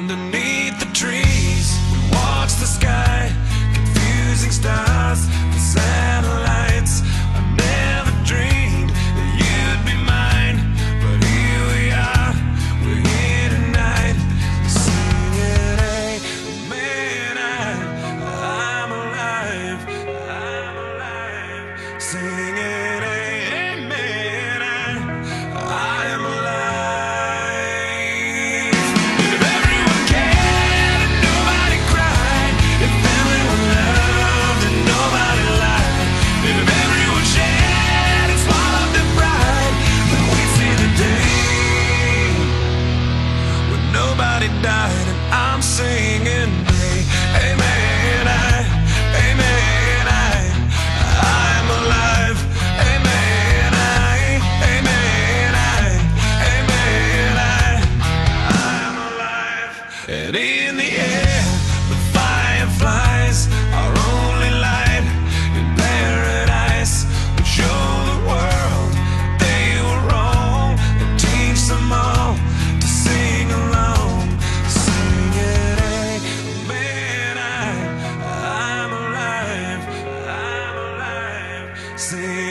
underneath. But in the air, the fireflies are only light in paradise. We show the world they were wrong and teach them all to sing along. Sing it, man, I, I'm alive, I'm alive. Sing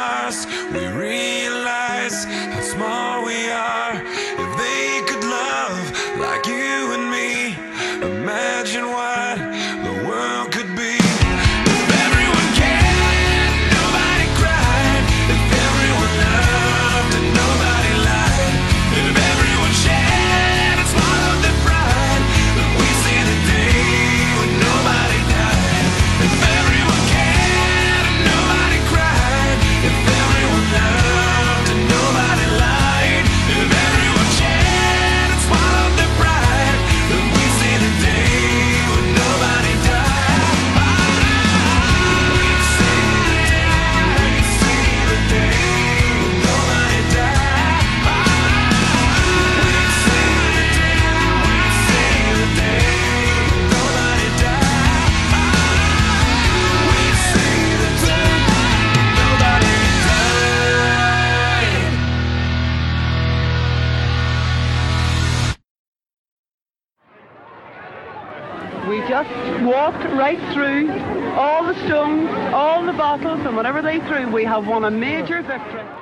stars we reach. walked right through all the stones, all the bottles, and whatever they threw, we have won a major victory.